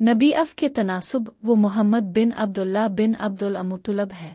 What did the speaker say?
نبی اف کے تناسب وہ محمد بن عبداللہ بن عبدالامطلب ہے۔